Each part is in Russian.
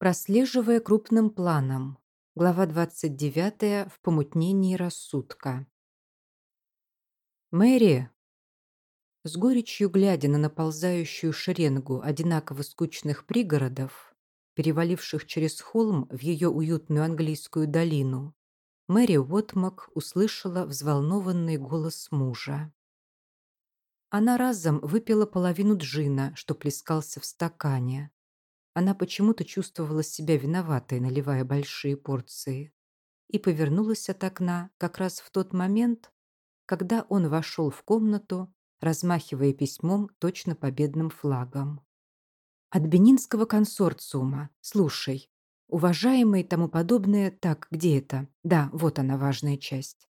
Прослеживая крупным планом. Глава 29 в помутнении рассудка. «Мэри!» С горечью глядя на наползающую шеренгу одинаково скучных пригородов, переваливших через холм в ее уютную английскую долину, Мэри Уотмак услышала взволнованный голос мужа. Она разом выпила половину джина, что плескался в стакане, она почему-то чувствовала себя виноватой, наливая большие порции, и повернулась от окна как раз в тот момент, когда он вошел в комнату, размахивая письмом точно победным флагом. «От Бенинского консорциума. Слушай. Уважаемые тому подобное. Так, где это? Да, вот она, важная часть.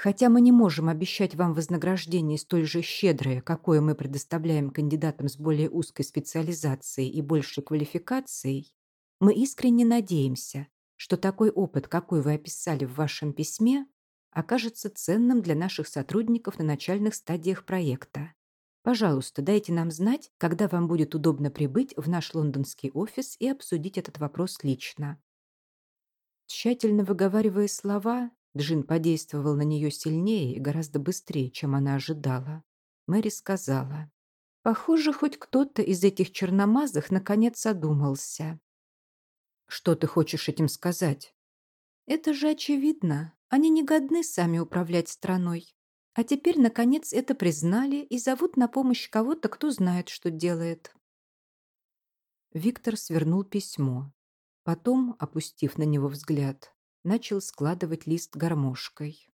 Хотя мы не можем обещать вам вознаграждение столь же щедрое, какое мы предоставляем кандидатам с более узкой специализацией и большей квалификацией, мы искренне надеемся, что такой опыт, какой вы описали в вашем письме, окажется ценным для наших сотрудников на начальных стадиях проекта. Пожалуйста, дайте нам знать, когда вам будет удобно прибыть в наш лондонский офис и обсудить этот вопрос лично. Тщательно выговаривая слова, Джин подействовал на нее сильнее и гораздо быстрее, чем она ожидала. Мэри сказала, «Похоже, хоть кто-то из этих черномазых наконец одумался». «Что ты хочешь этим сказать?» «Это же очевидно. Они не годны сами управлять страной. А теперь, наконец, это признали и зовут на помощь кого-то, кто знает, что делает». Виктор свернул письмо. Потом, опустив на него взгляд, начал складывать лист гармошкой.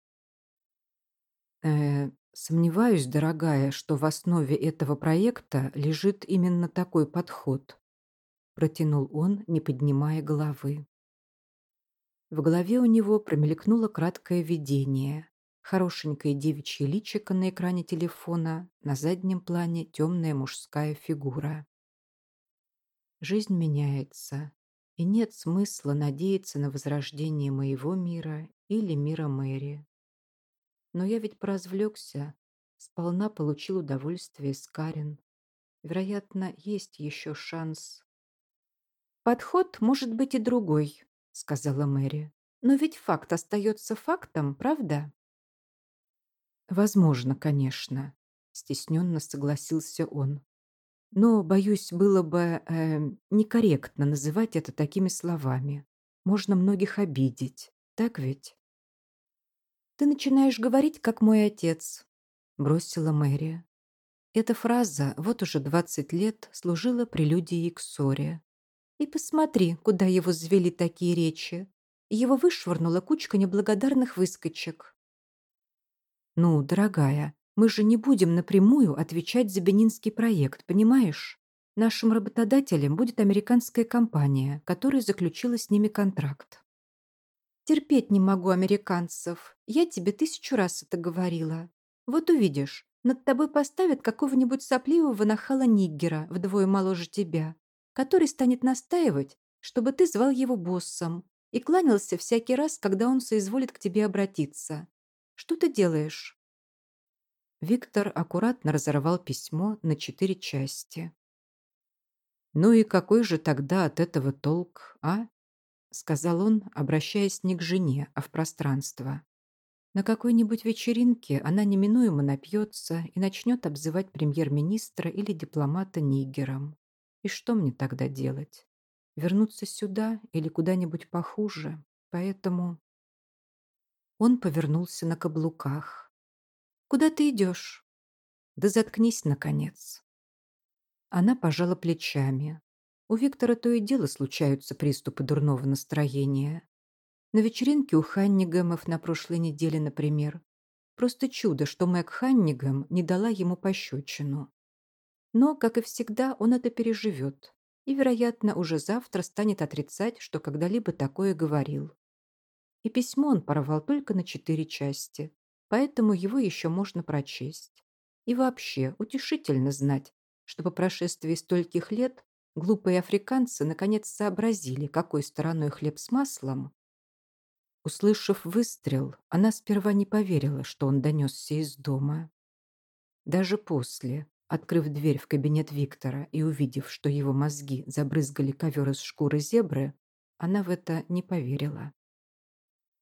«Э, «Сомневаюсь, дорогая, что в основе этого проекта лежит именно такой подход», протянул он, не поднимая головы. В голове у него промелькнуло краткое видение. Хорошенькое девичье личико на экране телефона, на заднем плане темная мужская фигура. Жизнь меняется, и нет смысла надеяться на возрождение моего мира или мира Мэри. Но я ведь поразвлекся, сполна получил удовольствие с Карен. Вероятно, есть еще шанс. «Подход может быть и другой», — сказала Мэри. «Но ведь факт остается фактом, правда?» «Возможно, конечно», — стесненно согласился он. Но, боюсь, было бы э, некорректно называть это такими словами. Можно многих обидеть. Так ведь? «Ты начинаешь говорить, как мой отец», — бросила Мэри. Эта фраза вот уже двадцать лет служила прелюдией к ссоре. И посмотри, куда его завели такие речи. Его вышвырнула кучка неблагодарных выскочек. «Ну, дорогая, мы же не будем напрямую отвечать за бенинский проект, понимаешь? Нашим работодателем будет американская компания, которая заключила с ними контракт. Терпеть не могу американцев. Я тебе тысячу раз это говорила. Вот увидишь, над тобой поставят какого-нибудь сопливого нахала Ниггера, вдвое моложе тебя, который станет настаивать, чтобы ты звал его боссом и кланялся всякий раз, когда он соизволит к тебе обратиться. Что ты делаешь? Виктор аккуратно разорвал письмо на четыре части. «Ну и какой же тогда от этого толк, а?» сказал он, обращаясь не к жене, а в пространство. На какой-нибудь вечеринке она неминуемо напьется и начнет обзывать премьер-министра или дипломата нигером. И что мне тогда делать? Вернуться сюда или куда-нибудь похуже? Поэтому... Он повернулся на каблуках. Куда ты идешь?» «Да заткнись, наконец». Она пожала плечами. У Виктора то и дело случаются приступы дурного настроения. На вечеринке у Ханнигэмов на прошлой неделе, например. Просто чудо, что Мэг Ханнигам не дала ему пощечину. Но, как и всегда, он это переживет и, вероятно, уже завтра станет отрицать, что когда-либо такое говорил. И письмо он порвал только на четыре части, поэтому его еще можно прочесть. И вообще, утешительно знать, что по прошествии стольких лет глупые африканцы наконец сообразили, какой стороной хлеб с маслом. Услышав выстрел, она сперва не поверила, что он донесся из дома. Даже после, Открыв дверь в кабинет Виктора и увидев, что его мозги забрызгали ковер из шкуры зебры, она в это не поверила.